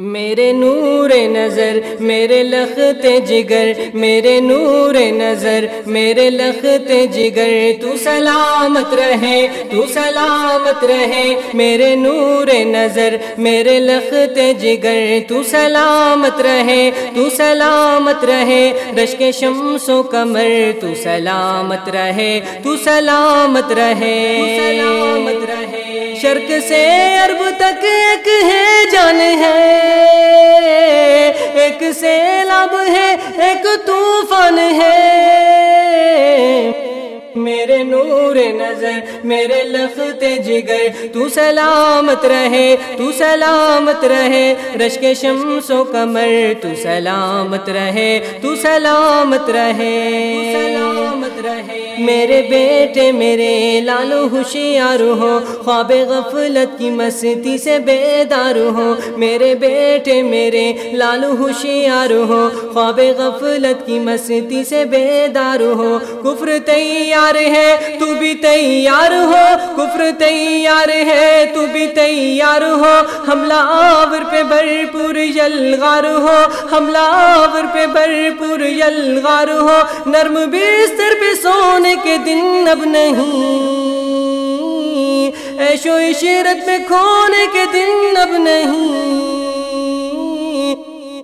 میرے نور نظر، میرے لخت جگر، میرے نور نظر، میرے لخت جگر، تو سلامت رہے، تو سلامت رہے، میرے نور نظر، میرے لخت جگر، تو سلامت رہے، تو سلامت رہے رش کے شمس و کمر تو سلامت رہے، تو سلامت رہے سلامت رہے۔ شرک سے عرب تک ایک ہے جان ہے۔ ایک سیلاب ہے، ایک طوفان ہے۔ میرے نور نظر، میرے لخت جگر، تو سلامت رہے، تو سلامت رہے۔ رش کے شمس و کمر تو سلامت رہے، تو سلامت رہے۔ سلامت رہے۔ میرے بیٹے، میرے لالو ہوشیار ہو، خواب غفلت کی مستی سے بیدار ہو۔ میرے بیٹے، میرے لالو ہوشیار ہو، خواب غفلت کی مستی سے بیدار ہو۔ کفر تیار ہے، تو بھی تیار ہو۔ کفر تیار ہے، تو بھی تیار ہو۔ حملہ آور پہ بھرپور یلغار ہو۔ حملہ آور پہ بھرپور یلغار ہو۔ نرم بستر پہ سونے کے دن اب نہیں۔ ایشو عشرت پہ کھونے کے دن اب نہیں۔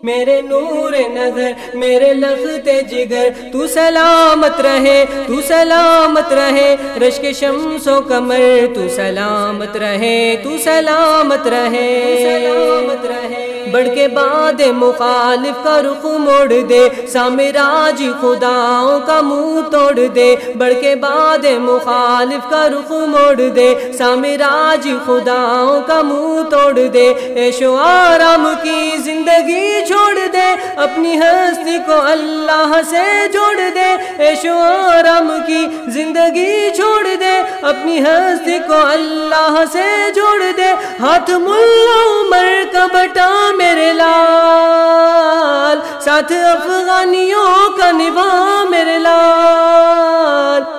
میرے نور نظر، میرے لخت جگر، تو سلامت رہے، تو سلامت رہے۔ رش کے شمس و کمر تو سلامت رہے، تو سلامت رہے۔ سلامت رہے۔ بڑھ کے بعد مخالف کا رخ موڑ دے سامراج خداؤں کا منہ توڑ دے۔ بڑھ کے بعد مخالف کا رخ موڑ دے سامراج خداؤں کا منہ توڑ دے۔ ایشو آرام کی زندگی چھوڑ دے اپنی ہستی کو اللہ سے جوڑ دے ایشو آرام کی زندگی چھوڑ دے۔ اپنی ہستی کو اللہ سے جوڑ دے۔ ہاتھ ملا عمر کا بٹا میرے لال، ساتھ افغانیوں کا نبا میرے لال۔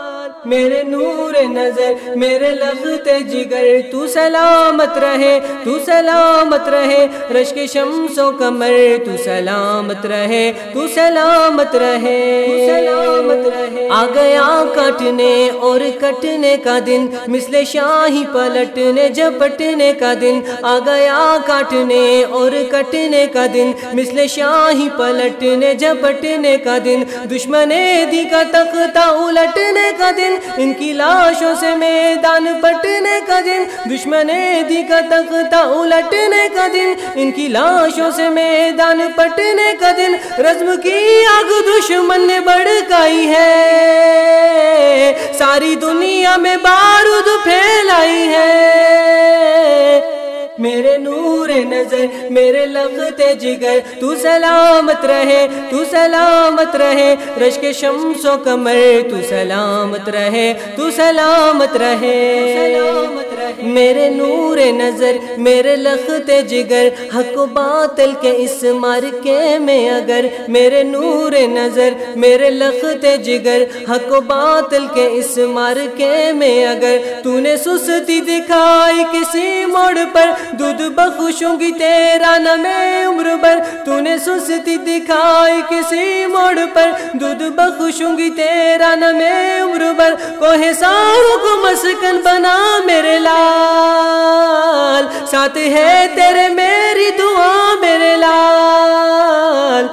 میرے نور نظر، میرے لخت جگر، تو سلامت رہے، تو سلامت رہے رش کے شمس و کمر تو سلامت رہے، تو سلامت رہے سلامت رہے۔ آ گیا کٹنے اور کٹنے کا دن، مثل شاہی پلٹنے جپٹنے کا دن۔ آ گیا کاٹنے اور کٹنے کا دن، مثل شاہی پلٹنے جپٹنے کا دن۔ دشمن دی کا تختہ الٹنے کا دن۔ ان کی لاشوں سے میدان پٹنے کا دن دشمن دی کا تختہ الٹنے کا دن۔ ان کی لاشوں سے میدان پٹنے کا دن، رزم کی آگ دشمن نے بڑکائی ہے۔ ساری دنیا میں بارود پھیلائی ہے۔ نظر میرے لگتے جگر تو سلامت رہے، تو سلامت رہے۔ رش کے شمس و کمر تو سلامت رہے، تو سلامت رہے سلامت رہے۔ میرے نور نظر، میرے لخت جگر، حق و باطل کے اس مارکے میں اگر میرے نور نظر، میرے لخت جگر، حق و باطل کے اس مارکے میں اگر تو نے سستی دکھائی کسی موڑ پر، دودھ بخشوں گی تیرا نم عمر بر تو نے سستی دکھائی کسی موڑ پر، دودھ بخشوں گی تیرا نم عمر بر کوہ ساروں کو مسکن بنا میرے لال ساتھ ہے تیرے میری دعا میرے لال،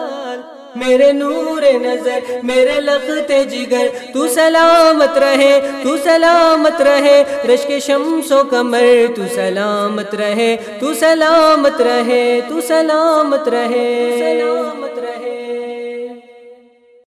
میرے نور نظر، میرے لخت جگر، تو سلامت رہے، تو سلامت رہے، رشک شمس و کمر تو سلامت رہے، تو سلامت رہے، تو سلامت رہے سلامت رہے۔